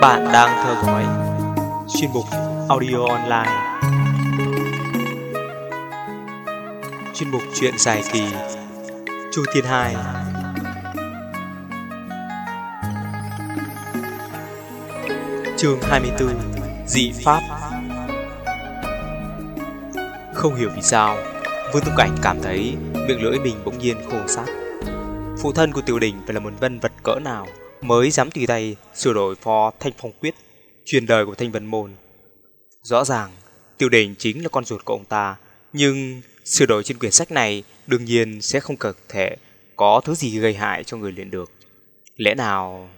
Các bạn đang theo dõi chuyên mục audio online. Chuyên mục chuyện dài kỳ, Chu Thiên Hai. Chương 24 Dị Pháp. Không hiểu vì sao, Vương Tu Cảnh cảm thấy miệng lưỡi mình bỗng nhiên khô sát Phụ thân của tiểu đình phải là một vân vật cỡ nào mới dám tùy tay sửa đổi phò thanh phong quyết, truyền đời của thanh vân môn. Rõ ràng tiêu đình chính là con ruột của ông ta, nhưng sửa đổi trên quyển sách này đương nhiên sẽ không cực thể có thứ gì gây hại cho người luyện được. Lẽ nào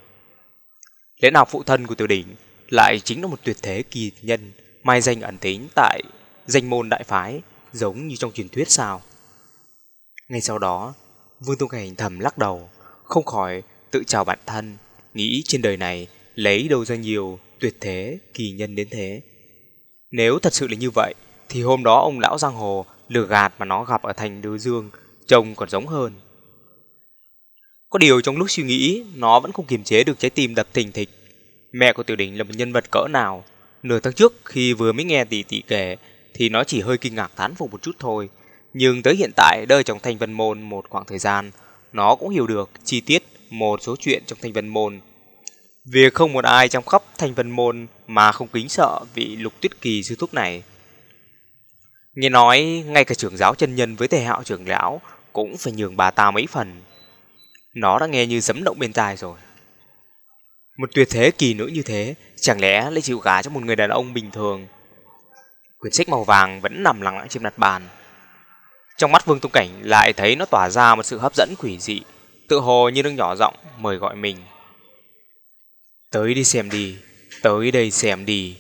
lẽ nào phụ thân của tiêu đình lại chính là một tuyệt thế kỳ nhân, mai danh ẩn tính tại danh môn đại phái, giống như trong truyền thuyết sao? Ngay sau đó, vương tông cảnh thầm lắc đầu, không khỏi tự chào bản thân, nghĩ trên đời này lấy đâu ra nhiều tuyệt thế kỳ nhân đến thế. Nếu thật sự là như vậy, thì hôm đó ông lão giang hồ lừa gạt mà nó gặp ở thành Đứa Dương trông còn giống hơn. Có điều trong lúc suy nghĩ, nó vẫn không kiềm chế được trái tim đập thình thịch. Mẹ của Tiểu Đình là một nhân vật cỡ nào? Nửa tháng trước khi vừa mới nghe tỷ tỷ kể thì nó chỉ hơi kinh ngạc thán phục một chút thôi. Nhưng tới hiện tại đời trong thành vân môn một khoảng thời gian, nó cũng hiểu được chi tiết một số chuyện trong thành vân môn. Việc không một ai trong khắp thành vân môn mà không kính sợ vị lục tuyết kỳ sư thúc này. Nghe nói ngay cả trưởng giáo chân nhân với thể hạo trưởng lão cũng phải nhường bà ta mấy phần. Nó đã nghe như sấm động bên tai rồi. Một tuyệt thế kỳ nữ như thế, chẳng lẽ lại chịu gả cho một người đàn ông bình thường? Quyển sách màu vàng vẫn nằm lặng lặng trên mặt bàn. Trong mắt Vương Tung Cảnh lại thấy nó tỏa ra một sự hấp dẫn quỷ dị, tự hồ như đang nhỏ giọng mời gọi mình. Tới đi xem đi, tới đây xem đi.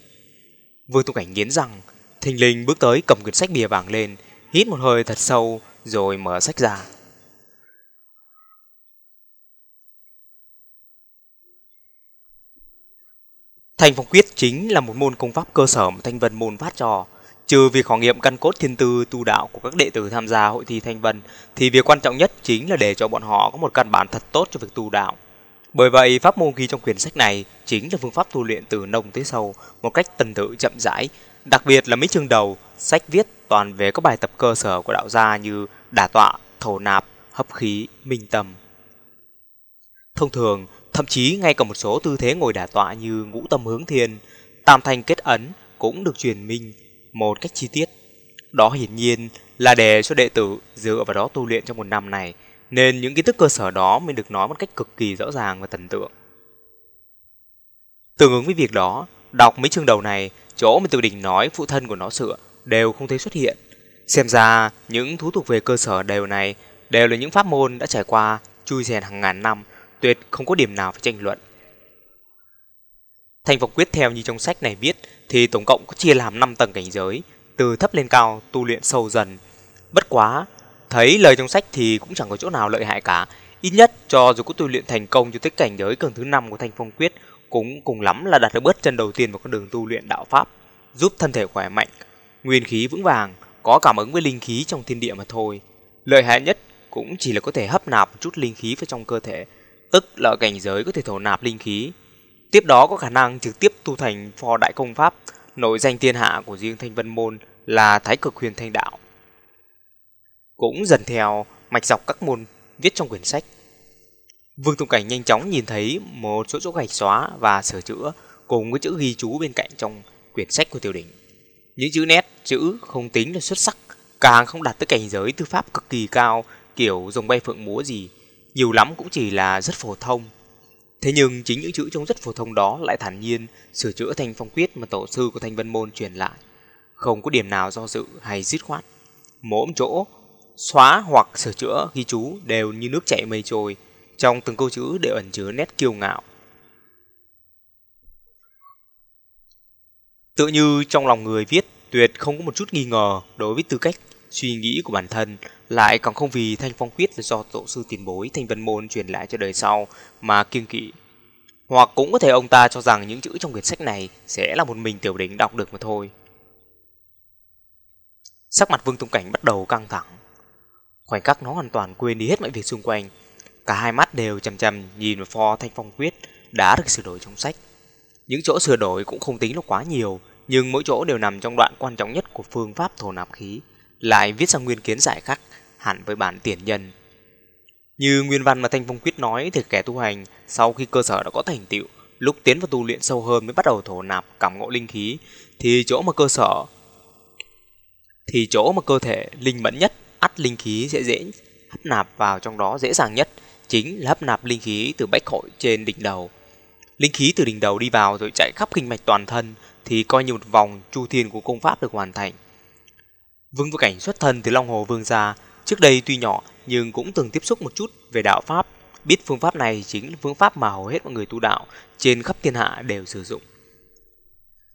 Vương Tung Cảnh nghiến răng, thình lình bước tới cầm quyển sách bìa vàng lên, hít một hơi thật sâu rồi mở sách ra. Thành phong quyết chính là một môn công pháp cơ sở mà Thanh Vân môn phát cho. Trừ việc khảo nghiệm căn cốt thiên tư tu đạo của các đệ tử tham gia hội thi Thanh Vân, thì việc quan trọng nhất chính là để cho bọn họ có một căn bản thật tốt cho việc tu đạo. Bởi vậy, pháp môn ghi trong quyển sách này chính là phương pháp tu luyện từ nông tới sâu, một cách tần tự chậm rãi. Đặc biệt là mấy chương đầu, sách viết toàn về các bài tập cơ sở của đạo gia như đả tọa, thổ nạp, hấp khí, minh tâm. Thông thường, thậm chí ngay cả một số tư thế ngồi đả tọa như ngũ tâm hướng thiên, tam thanh kết ấn cũng được truyền minh một cách chi tiết. Đó hiển nhiên là để cho đệ tử dựa vào đó tu luyện trong một năm này, nên những kiến thức cơ sở đó mới được nói một cách cực kỳ rõ ràng và thần tượng. Tương ứng với việc đó, đọc mấy chương đầu này, chỗ mà Từ Đình nói phụ thân của nó sửa đều không thấy xuất hiện. Xem ra, những thú thuộc về cơ sở đều này đều là những pháp môn đã trải qua chui rèn hàng ngàn năm, tuyệt không có điểm nào phải tranh luận. Thành vọng quyết theo như trong sách này viết thì tổng cộng có chia làm 5 tầng cảnh giới, từ thấp lên cao tu luyện sâu dần. Bất quá, thấy lời trong sách thì cũng chẳng có chỗ nào lợi hại cả. Ít nhất cho dù có tu luyện thành công cho tới cảnh giới cường thứ 5 của Thanh Phong Quyết, cũng cùng lắm là đạt được bước chân đầu tiên vào con đường tu luyện đạo pháp, giúp thân thể khỏe mạnh, nguyên khí vững vàng, có cảm ứng với linh khí trong thiên địa mà thôi. Lợi hại nhất cũng chỉ là có thể hấp nạp một chút linh khí vào trong cơ thể, tức là cảnh giới có thể thổ nạp linh khí, Tiếp đó có khả năng trực tiếp tu thành phò đại công pháp, nổi danh thiên hạ của riêng Thanh Vân Môn là Thái Cực Huyền Thanh Đạo. Cũng dần theo mạch dọc các môn viết trong quyển sách. Vương Tùng Cảnh nhanh chóng nhìn thấy một số chỗ gạch xóa và sửa chữa cùng với chữ ghi chú bên cạnh trong quyển sách của tiểu đỉnh. Những chữ nét, chữ không tính là xuất sắc, càng không đạt tới cảnh giới tư pháp cực kỳ cao, kiểu dùng bay phượng múa gì, nhiều lắm cũng chỉ là rất phổ thông, Thế nhưng chính những chữ trông rất phổ thông đó lại thản nhiên sửa chữa thành phong quyết mà tổ sư của Thanh Vân Môn truyền lại. Không có điểm nào do dự hay dứt khoát. Mỗi chỗ xóa hoặc sửa chữa ghi chú đều như nước chảy mây trôi, trong từng câu chữ đều ẩn chứa nét kiêu ngạo. Tự như trong lòng người viết tuyệt không có một chút nghi ngờ đối với tư cách suy nghĩ của bản thân lại còn không vì thanh phong quyết là do tổ sư tiền bối thanh vân môn truyền lại cho đời sau mà kiêng kỵ. Hoặc cũng có thể ông ta cho rằng những chữ trong quyển sách này sẽ là một mình tiểu đỉnh đọc được mà thôi. Sắc mặt Vương Tung Cảnh bắt đầu căng thẳng. Khoảnh khắc nó hoàn toàn quên đi hết mọi việc xung quanh. Cả hai mắt đều chằm chằm nhìn vào pho thanh phong quyết đã được sửa đổi trong sách. Những chỗ sửa đổi cũng không tính là quá nhiều, nhưng mỗi chỗ đều nằm trong đoạn quan trọng nhất của phương pháp thổ nạp khí, lại viết ra nguyên kiến giải khắc hẳn với bản tiền nhân. Như nguyên văn mà Thanh Phong Quyết nói thì kẻ tu hành sau khi cơ sở đã có thành tựu, lúc tiến vào tu luyện sâu hơn mới bắt đầu thổ nạp cảm ngộ linh khí, thì chỗ mà cơ sở thì chỗ mà cơ thể linh mẫn nhất, ắt linh khí sẽ dễ hấp nạp vào trong đó dễ dàng nhất, chính là hấp nạp linh khí từ bách hội trên đỉnh đầu. Linh khí từ đỉnh đầu đi vào rồi chạy khắp kinh mạch toàn thân thì coi như một vòng chu thiên của công pháp được hoàn thành. Vương Vô Cảnh xuất thân từ Long Hồ Vương gia, trước đây tuy nhỏ nhưng cũng từng tiếp xúc một chút về đạo pháp, biết phương pháp này chính là phương pháp mà hầu hết mọi người tu đạo trên khắp thiên hạ đều sử dụng.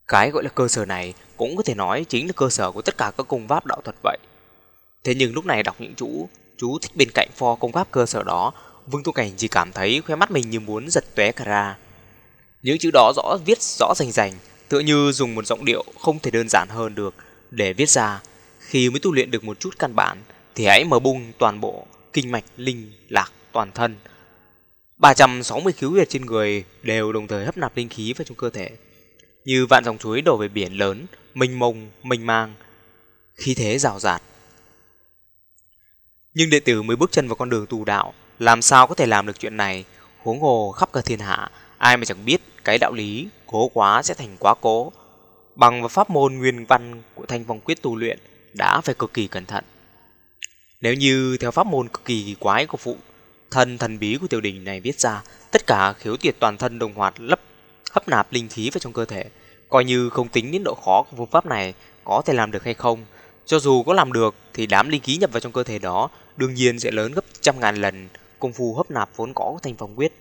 Cái gọi là cơ sở này cũng có thể nói chính là cơ sở của tất cả các công pháp đạo thuật vậy. Thế nhưng lúc này đọc những chú, chú thích bên cạnh pho công pháp cơ sở đó, Vương Tu Cảnh chỉ cảm thấy khoe mắt mình như muốn giật tóe cả ra. Những chữ đó rõ viết rõ rành rành, tựa như dùng một giọng điệu không thể đơn giản hơn được để viết ra. Khi mới tu luyện được một chút căn bản, thì hãy mở bung toàn bộ kinh mạch linh lạc toàn thân. 360 khiếu huyệt trên người đều đồng thời hấp nạp linh khí vào trong cơ thể. Như vạn dòng suối đổ về biển lớn, mênh mông, mênh mang, khí thế rào rạt. Nhưng đệ tử mới bước chân vào con đường tu đạo, làm sao có thể làm được chuyện này, huống hồ khắp cả thiên hạ, ai mà chẳng biết cái đạo lý cố quá sẽ thành quá cố. Bằng và pháp môn nguyên văn của thanh vong quyết tu luyện đã phải cực kỳ cẩn thận. Nếu như theo pháp môn cực kỳ quái của phụ thân thần bí của tiểu đình này viết ra, tất cả khiếu tiệt toàn thân đồng hoạt lấp hấp nạp linh khí vào trong cơ thể, coi như không tính đến độ khó của phương pháp này có thể làm được hay không. Cho dù có làm được thì đám linh khí nhập vào trong cơ thể đó đương nhiên sẽ lớn gấp trăm ngàn lần công phu hấp nạp vốn có của thành phong quyết.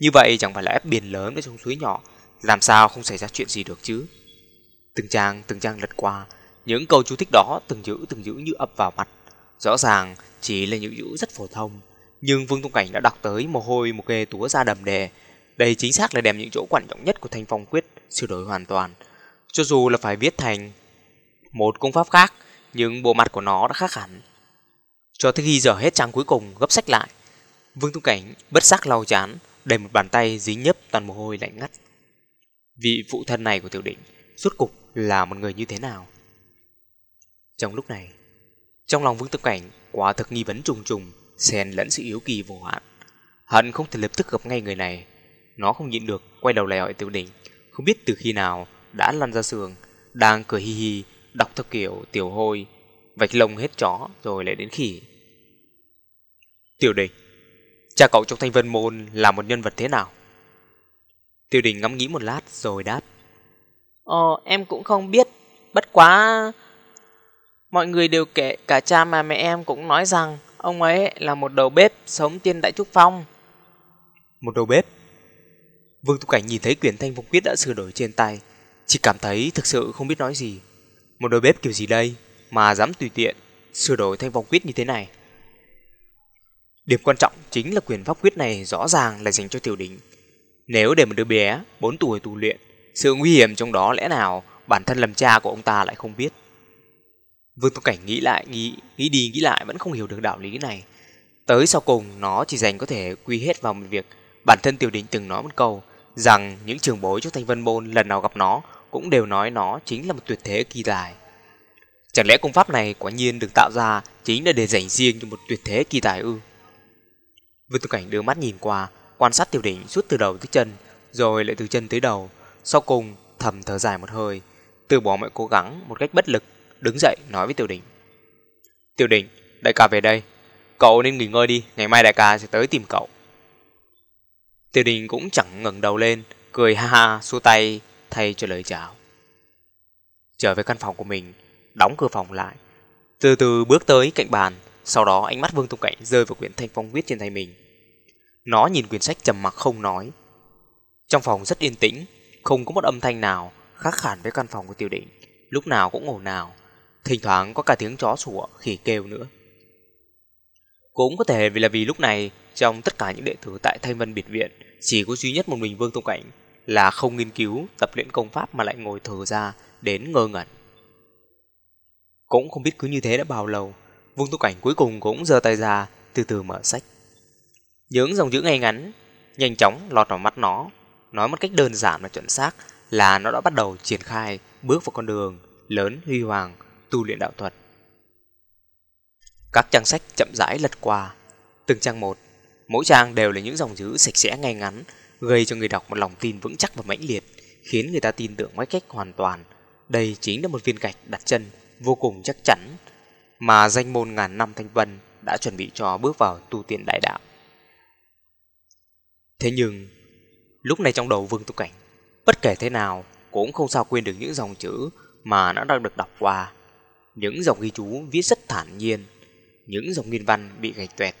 Như vậy chẳng phải là ép biển lớn ở trong suối nhỏ, làm sao không xảy ra chuyện gì được chứ? Từng trang, từng trang lật qua, những câu chú thích đó từng chữ từng chữ như ập vào mặt. Rõ ràng chỉ là những chữ rất phổ thông, nhưng Vương Tung Cảnh đã đọc tới mồ hôi một kê túa ra đầm đề. Đây chính xác là đem những chỗ quan trọng nhất của Thanh Phong Quyết sửa đổi hoàn toàn. Cho dù là phải viết thành một công pháp khác, nhưng bộ mặt của nó đã khác hẳn. Cho tới khi giờ hết trang cuối cùng gấp sách lại, Vương Tung Cảnh bất giác lau chán, đầy một bàn tay dính nhấp toàn mồ hôi lạnh ngắt. Vị phụ thân này của tiểu định, suốt cục là một người như thế nào? Trong lúc này, trong lòng Vương Tư Cảnh quả thực nghi vấn trùng trùng, xen lẫn sự yếu kỳ vô hạn. Hận không thể lập tức gặp ngay người này. Nó không nhịn được, quay đầu lại hỏi tiểu Đình, không biết từ khi nào đã lăn ra sườn, đang cười hi hi, đọc theo kiểu tiểu hôi, vạch lông hết chó rồi lại đến khỉ. Tiểu đình, cha cậu trong thanh vân môn là một nhân vật thế nào? Tiểu đình ngẫm nghĩ một lát rồi đáp. Ờ, em cũng không biết, bất quá... Mọi người đều kể, cả cha mà mẹ em cũng nói rằng ông ấy là một đầu bếp sống tiên Đại Trúc Phong. Một đầu bếp? Vương Tu Cảnh nhìn thấy quyển thanh phong quyết đã sửa đổi trên tay, chỉ cảm thấy thực sự không biết nói gì. Một đầu bếp kiểu gì đây mà dám tùy tiện sửa đổi thanh phong quyết như thế này? Điểm quan trọng chính là quyền pháp quyết này rõ ràng là dành cho tiểu đỉnh. Nếu để một đứa bé 4 tuổi tu luyện, sự nguy hiểm trong đó lẽ nào bản thân làm cha của ông ta lại không biết. Vương Tu Cảnh nghĩ lại, nghĩ, nghĩ đi nghĩ lại vẫn không hiểu được đạo lý này. Tới sau cùng nó chỉ dành có thể quy hết vào một việc bản thân tiểu Đình từng nói một câu rằng những trường bối trong thanh vân môn lần nào gặp nó cũng đều nói nó chính là một tuyệt thế kỳ tài. Chẳng lẽ công pháp này quả nhiên được tạo ra chính là để dành riêng cho một tuyệt thế kỳ tài ư? Vương Tu Cảnh đưa mắt nhìn qua, quan sát tiểu Đình suốt từ đầu tới chân, rồi lại từ chân tới đầu, sau cùng thầm thở dài một hơi, từ bỏ mọi cố gắng một cách bất lực, đứng dậy nói với tiểu Đình. Tiểu Đình, đại ca về đây, cậu nên nghỉ ngơi đi, ngày mai đại ca sẽ tới tìm cậu. Tiểu đình cũng chẳng ngẩng đầu lên, cười ha ha xua tay thay cho lời chào. Trở về căn phòng của mình, đóng cửa phòng lại, từ từ bước tới cạnh bàn, sau đó ánh mắt Vương Tung Cảnh rơi vào quyển thanh phong viết trên tay mình. Nó nhìn quyển sách trầm mặc không nói. Trong phòng rất yên tĩnh, không có một âm thanh nào khác hẳn với căn phòng của Tiểu Định, lúc nào cũng ồn ào, thỉnh thoảng có cả tiếng chó sủa khỉ kêu nữa. Cũng có thể vì là vì lúc này trong tất cả những đệ tử tại Thanh Vân Biệt Viện chỉ có duy nhất một mình Vương Tông Cảnh là không nghiên cứu tập luyện công pháp mà lại ngồi thở ra đến ngơ ngẩn. Cũng không biết cứ như thế đã bao lâu, Vương Tu Cảnh cuối cùng cũng giơ tay ra, từ từ mở sách. Những dòng chữ ngay ngắn, nhanh chóng lọt vào mắt nó, nói một cách đơn giản và chuẩn xác là nó đã bắt đầu triển khai bước vào con đường lớn huy hoàng tu luyện đạo thuật. Các trang sách chậm rãi lật qua, từng trang một, mỗi trang đều là những dòng chữ sạch sẽ ngay ngắn, gây cho người đọc một lòng tin vững chắc và mãnh liệt, khiến người ta tin tưởng một cách hoàn toàn. Đây chính là một viên gạch đặt chân vô cùng chắc chắn mà danh môn ngàn năm thanh vân đã chuẩn bị cho bước vào tu tiên đại đạo. Thế nhưng, lúc này trong đầu Vương Tu Cảnh, bất kể thế nào cũng không sao quên được những dòng chữ mà nó đang được đọc qua. Những dòng ghi chú viết rất thản nhiên, những dòng nguyên văn bị gạch tuẹt,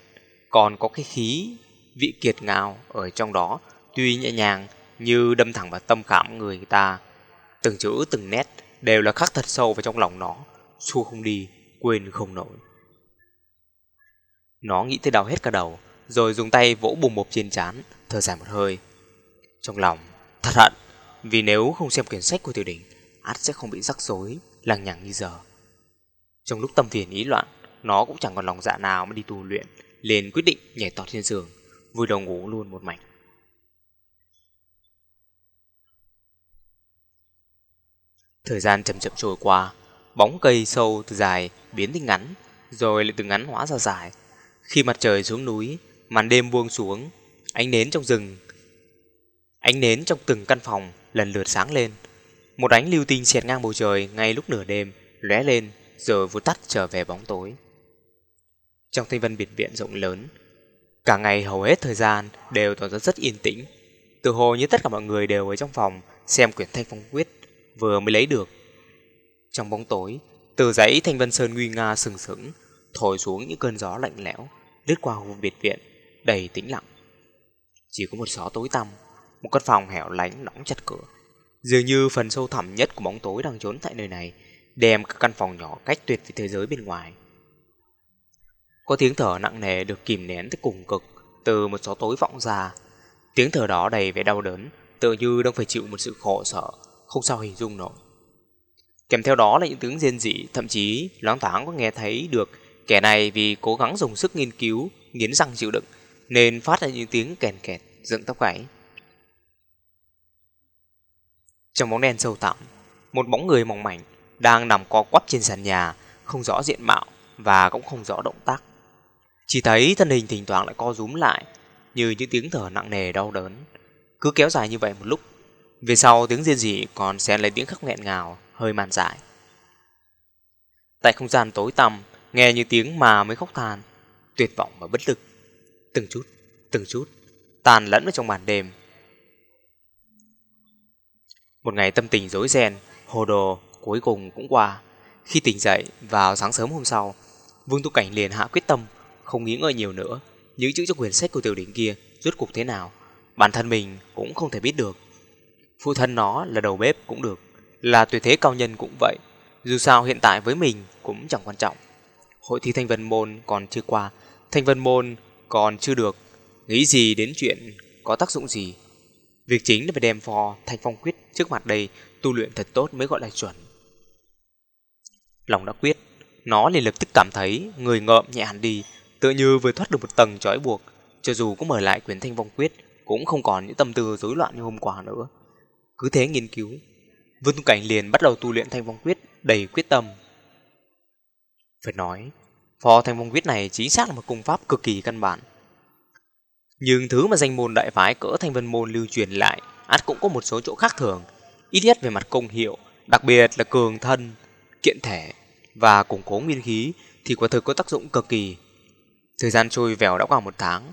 còn có cái khí vị kiệt ngạo ở trong đó, tuy nhẹ nhàng như đâm thẳng vào tâm khảm người ta. Từng chữ từng nét đều là khắc thật sâu vào trong lòng nó, xua không đi, quên không nổi. Nó nghĩ tới đau hết cả đầu, rồi dùng tay vỗ bùm bộp trên trán, thở dài một hơi. Trong lòng, thật hận, vì nếu không xem quyển sách của tiểu đỉnh, át sẽ không bị rắc rối, lằng nhằng như giờ. Trong lúc tâm phiền ý loạn, nó cũng chẳng còn lòng dạ nào mà đi tu luyện, liền quyết định nhảy tọt trên giường, vui đầu ngủ luôn một mảnh. Thời gian chậm chậm trôi qua, bóng cây sâu từ dài biến thành ngắn, rồi lại từ ngắn hóa ra dài. Khi mặt trời xuống núi, màn đêm buông xuống, ánh nến trong rừng, ánh nến trong từng căn phòng lần lượt sáng lên. Một ánh lưu tinh xẹt ngang bầu trời ngay lúc nửa đêm, lóe lên rồi vụt tắt trở về bóng tối. Trong thanh vân biệt viện rộng lớn, cả ngày hầu hết thời gian đều tỏ ra rất yên tĩnh. Từ hồ như tất cả mọi người đều ở trong phòng xem quyển thanh phong quyết vừa mới lấy được. Trong bóng tối, từ dãy thanh vân sơn nguy nga sừng sững, thổi xuống những cơn gió lạnh lẽo, lướt qua khu biệt viện, đầy tĩnh lặng. Chỉ có một xó tối tăm, một căn phòng hẻo lánh đóng chặt cửa. Dường như phần sâu thẳm nhất của bóng tối đang trốn tại nơi này, đem các căn phòng nhỏ cách tuyệt với thế giới bên ngoài. Có tiếng thở nặng nề được kìm nén tới cùng cực từ một gió tối vọng ra. Tiếng thở đó đầy vẻ đau đớn, tự như đang phải chịu một sự khổ sở, không sao hình dung nổi. Kèm theo đó là những tiếng rên rỉ, thậm chí loáng thoáng có nghe thấy được kẻ này vì cố gắng dùng sức nghiên cứu, nghiến răng chịu đựng, nên phát ra những tiếng kèn kẹt, dựng tóc gáy. Trong bóng đen sâu thẳm, một bóng người mỏng mảnh đang nằm co quắp trên sàn nhà, không rõ diện mạo và cũng không rõ động tác. Chỉ thấy thân hình thỉnh thoảng lại co rúm lại, như những tiếng thở nặng nề đau đớn. Cứ kéo dài như vậy một lúc, về sau tiếng riêng gì còn xen lấy tiếng khóc nghẹn ngào, hơi màn dại. Tại không gian tối tăm, nghe như tiếng mà mới khóc than, tuyệt vọng và bất lực. Từng chút, từng chút, tàn lẫn ở trong màn đêm. Một ngày tâm tình rối ren, hồ đồ cuối cùng cũng qua. Khi tỉnh dậy vào sáng sớm hôm sau, Vương Tu Cảnh liền hạ quyết tâm, không nghĩ ngợi nhiều nữa. Những chữ trong quyển sách của tiểu đỉnh kia rốt cuộc thế nào, bản thân mình cũng không thể biết được. Phụ thân nó là đầu bếp cũng được, là tuyệt thế cao nhân cũng vậy. Dù sao hiện tại với mình cũng chẳng quan trọng. Hội thi Thanh Vân Môn còn chưa qua, Thanh Vân Môn còn chưa được. Nghĩ gì đến chuyện có tác dụng gì. Việc chính là phải đem phò Thanh Phong Quyết trước mặt đây tu luyện thật tốt mới gọi là chuẩn. Lòng đã quyết, nó liền lập tức cảm thấy người ngợm nhẹ hẳn đi, tựa như vừa thoát được một tầng trói buộc, cho dù có mở lại quyển Thanh vong Quyết cũng không còn những tâm tư rối loạn như hôm qua nữa. Cứ thế nghiên cứu, Vương Tung Cảnh liền bắt đầu tu luyện Thanh vong Quyết đầy quyết tâm. Phải nói, phò Thanh vong Quyết này chính xác là một công pháp cực kỳ căn bản. Nhưng thứ mà danh môn đại phái cỡ Thanh Vân Môn lưu truyền lại, át cũng có một số chỗ khác thường, ít nhất về mặt công hiệu, đặc biệt là cường thân, kiện thể và củng cố nguyên khí thì quả thực có tác dụng cực kỳ. Thời gian trôi vèo đã qua một tháng.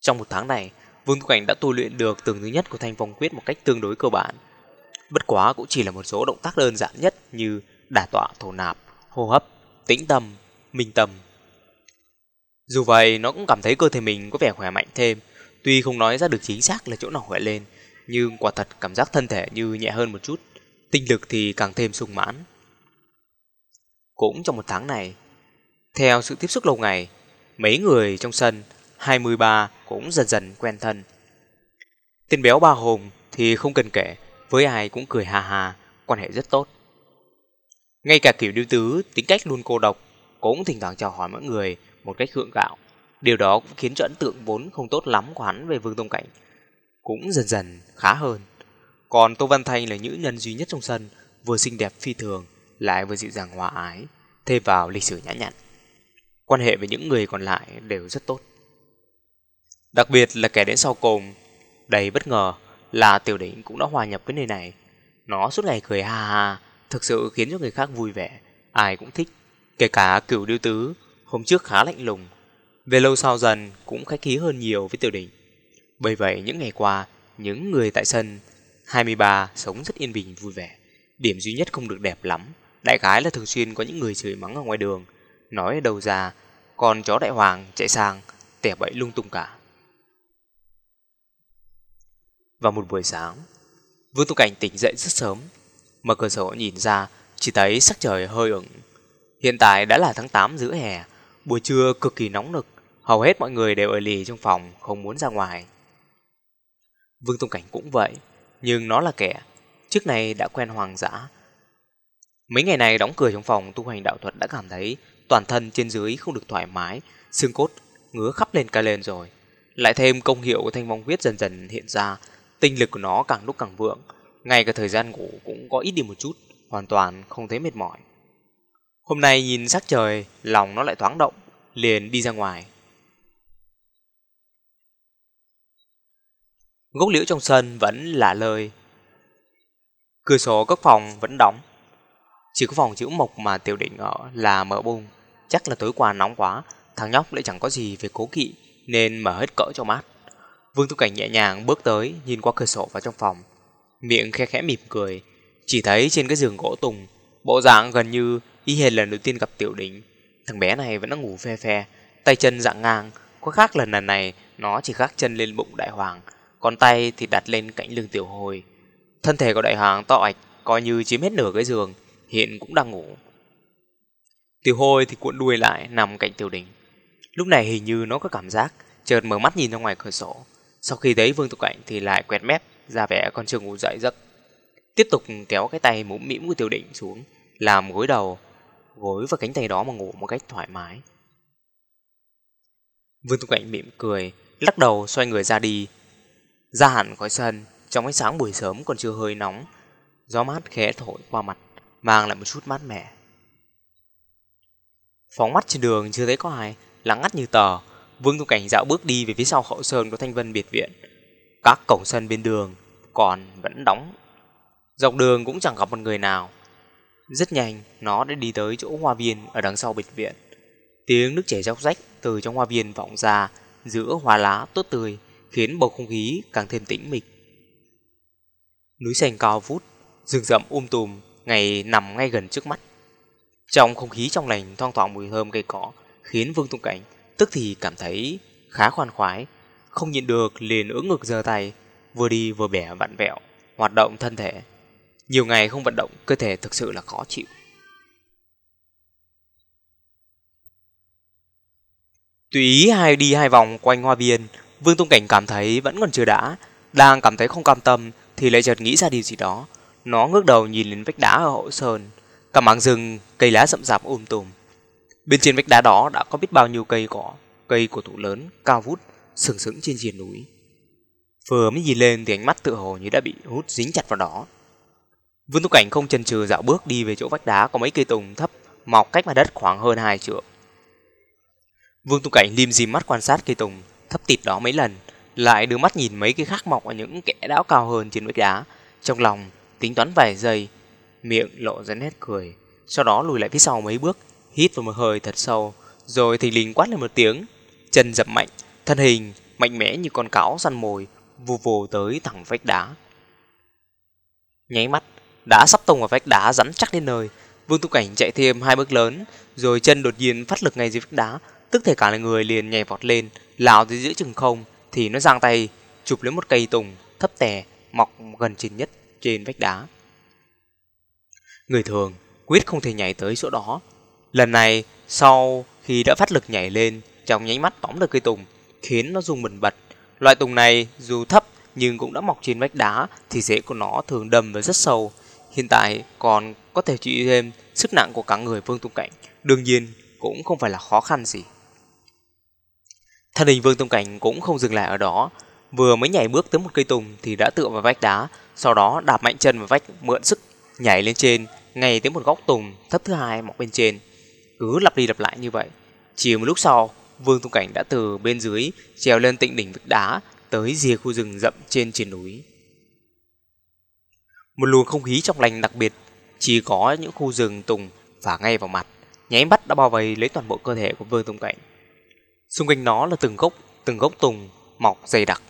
Trong một tháng này, Vương Tu Cảnh đã tu luyện được tầng thứ nhất của Thanh Phong Quyết một cách tương đối cơ bản. Bất quá cũng chỉ là một số động tác đơn giản nhất như đả tọa thổ nạp, hô hấp, tĩnh tâm, minh tâm. Dù vậy, nó cũng cảm thấy cơ thể mình có vẻ khỏe mạnh thêm, tuy không nói ra được chính xác là chỗ nào khỏe lên, nhưng quả thật cảm giác thân thể như nhẹ hơn một chút, tinh lực thì càng thêm sung mãn. Cũng trong một tháng này, theo sự tiếp xúc lâu ngày, mấy người trong sân 23 cũng dần dần quen thân. Tên béo ba hồn thì không cần kể, với ai cũng cười hà hà, quan hệ rất tốt. Ngay cả kiểu điêu tứ, tính cách luôn cô độc, cũng thỉnh thoảng chào hỏi mọi người một cách hượng gạo. Điều đó cũng khiến cho ấn tượng vốn không tốt lắm của hắn về Vương Tông Cảnh cũng dần dần khá hơn. Còn Tô Văn Thanh là nữ nhân duy nhất trong sân, vừa xinh đẹp phi thường, lại vừa dịu dàng hòa ái, thêm vào lịch sử nhã nhặn. Quan hệ với những người còn lại đều rất tốt. Đặc biệt là kẻ đến sau cùng, đầy bất ngờ là tiểu đỉnh cũng đã hòa nhập với nơi này. Nó suốt ngày cười ha ha, thực sự khiến cho người khác vui vẻ, ai cũng thích. Kể cả cửu điêu tứ, hôm trước khá lạnh lùng. Về lâu sau dần cũng khách khí hơn nhiều với tiểu đỉnh. Bởi vậy những ngày qua, những người tại sân 23 sống rất yên bình vui vẻ. Điểm duy nhất không được đẹp lắm, đại khái là thường xuyên có những người chửi mắng ở ngoài đường, nói đầu ra, còn chó đại hoàng chạy sang, tẻ bậy lung tung cả. Vào một buổi sáng, Vương Tu Cảnh tỉnh dậy rất sớm, mở cửa sổ nhìn ra, chỉ thấy sắc trời hơi ửng. Hiện tại đã là tháng 8 giữa hè, buổi trưa cực kỳ nóng nực, hầu hết mọi người đều ở lì trong phòng, không muốn ra ngoài. Vương Tu Cảnh cũng vậy, nhưng nó là kẻ trước này đã quen hoàng dã. Mấy ngày này đóng cửa trong phòng tu hành đạo thuật đã cảm thấy toàn thân trên dưới không được thoải mái, xương cốt ngứa khắp lên cả lên rồi. Lại thêm công hiệu của thanh vong huyết dần dần hiện ra, tinh lực của nó càng lúc càng vượng, ngay cả thời gian ngủ cũng có ít đi một chút, hoàn toàn không thấy mệt mỏi. Hôm nay nhìn sắc trời, lòng nó lại thoáng động, liền đi ra ngoài. Gốc liễu trong sân vẫn là lời. Cửa sổ các phòng vẫn đóng. Chỉ có phòng chữ mộc mà tiểu định ở là mở bung. Chắc là tối qua nóng quá, thằng nhóc lại chẳng có gì về cố kỵ nên mở hết cỡ cho mát. Vương Tu Cảnh nhẹ nhàng bước tới, nhìn qua cửa sổ vào trong phòng. Miệng khe khẽ mỉm cười, chỉ thấy trên cái giường gỗ tùng, bộ dạng gần như y hệt lần đầu tiên gặp tiểu đỉnh. Thằng bé này vẫn đang ngủ phe phe, tay chân dạng ngang, có khác lần lần này nó chỉ khác chân lên bụng đại hoàng, còn tay thì đặt lên cạnh lưng tiểu hồi. Thân thể của đại hoàng to ạch, coi như chiếm hết nửa cái giường, hiện cũng đang ngủ. Tiểu Hôi thì cuộn đuôi lại nằm cạnh tiểu đỉnh. Lúc này hình như nó có cảm giác, chợt mở mắt nhìn ra ngoài cửa sổ. Sau khi thấy Vương Tục Cảnh thì lại quẹt mép, ra vẻ con chưa ngủ dậy giấc. Tiếp tục kéo cái tay mũm mĩm của tiểu định xuống, làm gối đầu, gối và cánh tay đó mà ngủ một cách thoải mái. Vương Tục Cảnh mỉm cười, lắc đầu xoay người ra đi. Ra hẳn khỏi sân, trong ánh sáng buổi sớm còn chưa hơi nóng, gió mát khẽ thổi qua mặt, mang lại một chút mát mẻ. Phóng mắt trên đường chưa thấy có ai, lắng ngắt như tờ, Vương Tu Cảnh dạo bước đi về phía sau hậu sơn của Thanh Vân biệt viện. Các cổng sân bên đường còn vẫn đóng. Dọc đường cũng chẳng gặp một người nào. Rất nhanh, nó đã đi tới chỗ hoa viên ở đằng sau biệt viện. Tiếng nước chảy róc rách từ trong hoa viên vọng ra giữa hoa lá tốt tươi, khiến bầu không khí càng thêm tĩnh mịch. Núi xanh cao vút, rừng rậm um tùm, ngày nằm ngay gần trước mắt. Trong không khí trong lành thoang thoảng mùi thơm cây cỏ, khiến Vương Tung Cảnh tức thì cảm thấy khá khoan khoái, không nhịn được liền ưỡn ngực giơ tay, vừa đi vừa bẻ vặn vẹo, hoạt động thân thể. Nhiều ngày không vận động, cơ thể thực sự là khó chịu. Tùy ý hai đi hai vòng quanh hoa viên, Vương Tung Cảnh cảm thấy vẫn còn chưa đã, đang cảm thấy không cam tâm thì lại chợt nghĩ ra điều gì đó. Nó ngước đầu nhìn lên vách đá ở hậu sơn, cả mảng rừng, cây lá rậm rạp um tùm. Bên trên vách đá đó đã có biết bao nhiêu cây cỏ, cây cổ thụ lớn, cao vút, sừng sững trên diền núi. Vừa mới nhìn lên thì ánh mắt tự hồ như đã bị hút dính chặt vào đó. Vương Tu Cảnh không chần chừ dạo bước đi về chỗ vách đá có mấy cây tùng thấp, mọc cách mặt đất khoảng hơn hai trượng. Vương Tu Cảnh lim dim mắt quan sát cây tùng thấp tịt đó mấy lần, lại đưa mắt nhìn mấy cây khác mọc ở những kẽ đáo cao hơn trên vách đá, trong lòng tính toán vài giây, miệng lộ ra nét cười, sau đó lùi lại phía sau mấy bước, hít vào một hơi thật sâu, rồi thì lình quát lên một tiếng, chân dập mạnh, thân hình mạnh mẽ như con cáo săn mồi, vù vù tới thẳng vách đá. Nháy mắt, đã sắp tông vào vách đá rắn chắc đến nơi, Vương Tu Cảnh chạy thêm hai bước lớn, rồi chân đột nhiên phát lực ngay dưới vách đá, tức thể cả người liền nhảy vọt lên, lao tới giữa chừng không, thì nó giang tay chụp lấy một cây tùng thấp tè mọc gần trên nhất trên vách đá. Người thường quyết không thể nhảy tới chỗ đó, Lần này, sau khi đã phát lực nhảy lên, trong nháy mắt tóm được cây tùng, khiến nó rung mình bật. Loại tùng này dù thấp nhưng cũng đã mọc trên vách đá thì rễ của nó thường đâm và rất sâu. Hiện tại còn có thể chịu thêm sức nặng của cả người Vương Tùng Cảnh, đương nhiên cũng không phải là khó khăn gì. Thân hình Vương tông Cảnh cũng không dừng lại ở đó, vừa mới nhảy bước tới một cây tùng thì đã tựa vào vách đá, sau đó đạp mạnh chân vào vách mượn sức nhảy lên trên, ngay tới một góc tùng thấp thứ hai mọc bên trên. Cứ lặp đi lặp lại như vậy. Chỉ một lúc sau, Vương Tung Cảnh đã từ bên dưới trèo lên tịnh đỉnh vách đá tới rìa khu rừng rậm trên trên núi. Một luồng không khí trong lành đặc biệt chỉ có những khu rừng tùng phả ngay vào mặt, nháy mắt đã bao vây lấy toàn bộ cơ thể của Vương Tung Cảnh. Xung quanh nó là từng gốc, từng gốc tùng mọc dày đặc,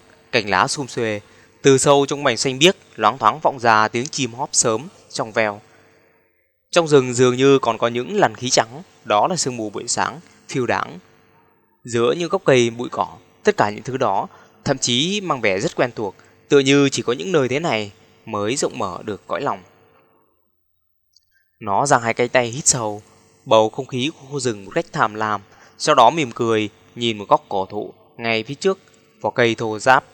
cành lá xum xuê, từ sâu trong mảnh xanh biếc loáng thoáng vọng ra tiếng chim hóp sớm trong veo. Trong rừng dường như còn có những làn khí trắng, đó là sương mù buổi sáng, phiêu đáng. Giữa những gốc cây bụi cỏ, tất cả những thứ đó thậm chí mang vẻ rất quen thuộc, tựa như chỉ có những nơi thế này mới rộng mở được cõi lòng. Nó giang hai cái tay hít sâu, bầu không khí của khu rừng một cách tham lam, sau đó mỉm cười nhìn một góc cổ thụ ngay phía trước, vỏ cây thô ráp,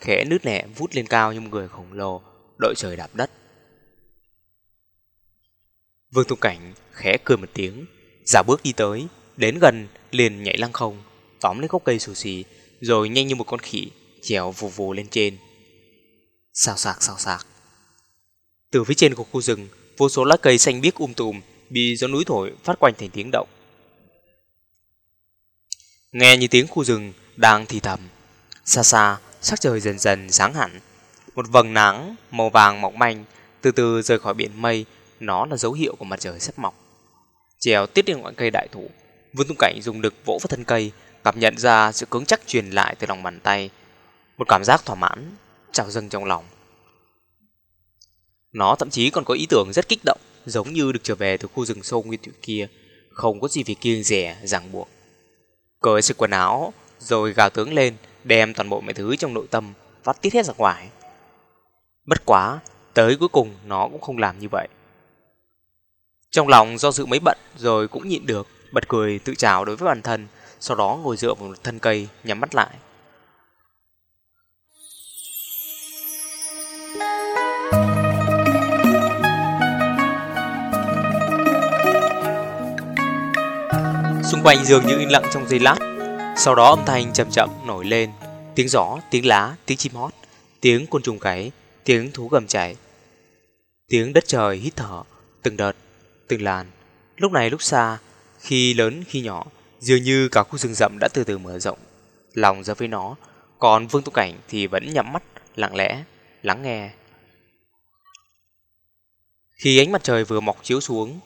khẽ nứt nẻ vút lên cao như một người khổng lồ, đội trời đạp đất. Vương Tung Cảnh khẽ cười một tiếng, giả bước đi tới, đến gần liền nhảy lăng không, tóm lấy gốc cây xù xì, rồi nhanh như một con khỉ, trèo vù vù lên trên. Sao sạc sao sạc. Từ phía trên của khu rừng, vô số lá cây xanh biếc um tùm bị gió núi thổi phát quanh thành tiếng động. Nghe như tiếng khu rừng đang thì thầm. Xa xa, sắc trời dần dần sáng hẳn. Một vầng nắng màu vàng mỏng manh từ từ rời khỏi biển mây, nó là dấu hiệu của mặt trời sắp mọc. Trèo tiết lên ngọn cây đại thụ, Vương Tung Cảnh dùng lực vỗ vào thân cây, cảm nhận ra sự cứng chắc truyền lại từ lòng bàn tay. Một cảm giác thỏa mãn trào dâng trong lòng. Nó thậm chí còn có ý tưởng rất kích động, giống như được trở về từ khu rừng sâu nguyên thủy kia, không có gì phải kiêng rẻ, ràng buộc. Cởi sự quần áo, rồi gào tướng lên, đem toàn bộ mọi thứ trong nội tâm phát tiết hết ra ngoài. Bất quá, tới cuối cùng nó cũng không làm như vậy. Trong lòng do dự mấy bận rồi cũng nhịn được, bật cười tự trào đối với bản thân, sau đó ngồi dựa vào một thân cây, nhắm mắt lại. Xung quanh dường như im lặng trong giây lát Sau đó âm thanh chậm chậm nổi lên Tiếng gió, tiếng lá, tiếng chim hót Tiếng côn trùng gáy, tiếng thú gầm chạy, Tiếng đất trời hít thở Từng đợt, từng làn. Lúc này lúc xa Khi lớn khi nhỏ Dường như cả khu rừng rậm đã từ từ mở rộng. Lòng ra với nó Còn Vương Tu Cảnh thì vẫn nhắm mắt Lặng lẽ, lắng nghe. Khi ánh mặt trời vừa mọc chiếu xuống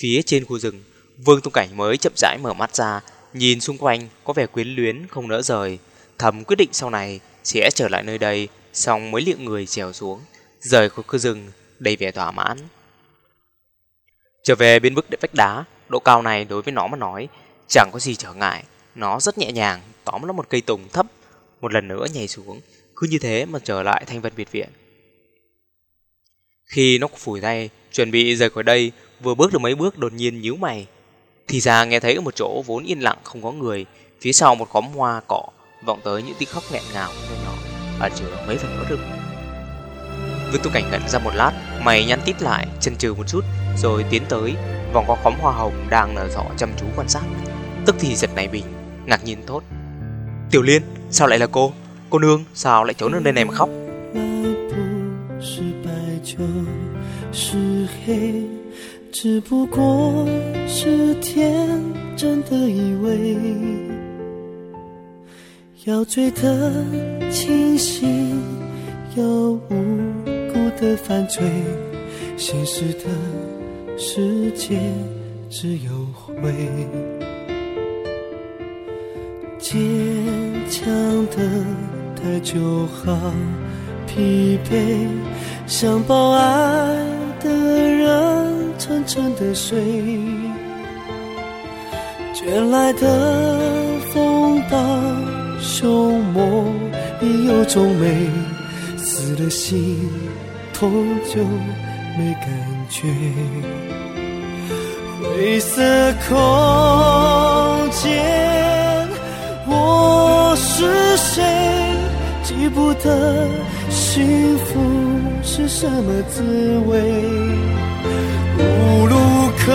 Phía trên khu rừng Vương Tung Cảnh mới chậm rãi mở mắt ra, nhìn xung quanh có vẻ quyến luyến không nỡ rời, thầm quyết định sau này sẽ trở lại nơi đây, xong mới liệng người trèo xuống, rời khỏi khu rừng đầy vẻ thỏa mãn. Trở về bên bức vách đá, độ cao này đối với nó mà nói chẳng có gì trở ngại, nó rất nhẹ nhàng tóm lấy một cây tùng thấp, một lần nữa nhảy xuống, cứ như thế mà trở lại thanh vân biệt viện. Khi nó phủi tay, chuẩn bị rời khỏi đây, vừa bước được mấy bước đột nhiên nhíu mày, thì ra nghe thấy ở một chỗ vốn yên lặng không có người, phía sau một khóm hoa cỏ vọng tới những tiếng khóc nghẹn ngào nhỏ nhỏ, và chứa mấy phần bất lực. Vương Tu Cảnh ngẩn ra một lát, mày nhăn tít lại, chần chừ một chút, rồi tiến tới, vòng qua khóm hoa hồng đang nở rộ chăm chú quan sát. Tức thì giật nảy mình, ngạc nhiên thốt. Tiểu Liên, sao lại là cô? Cô nương, sao lại trốn ở nơi này mà khóc? 只不过是天真的以为， 要醉得清醒，要无辜的犯罪，现实的世界只有灰。坚强的太久，好疲惫，想抱爱的人。沉沉的睡，卷来的风暴胸膜里有种美，死了心痛就没感觉。灰色空间，我是谁？记不得幸福是什么滋味。无路可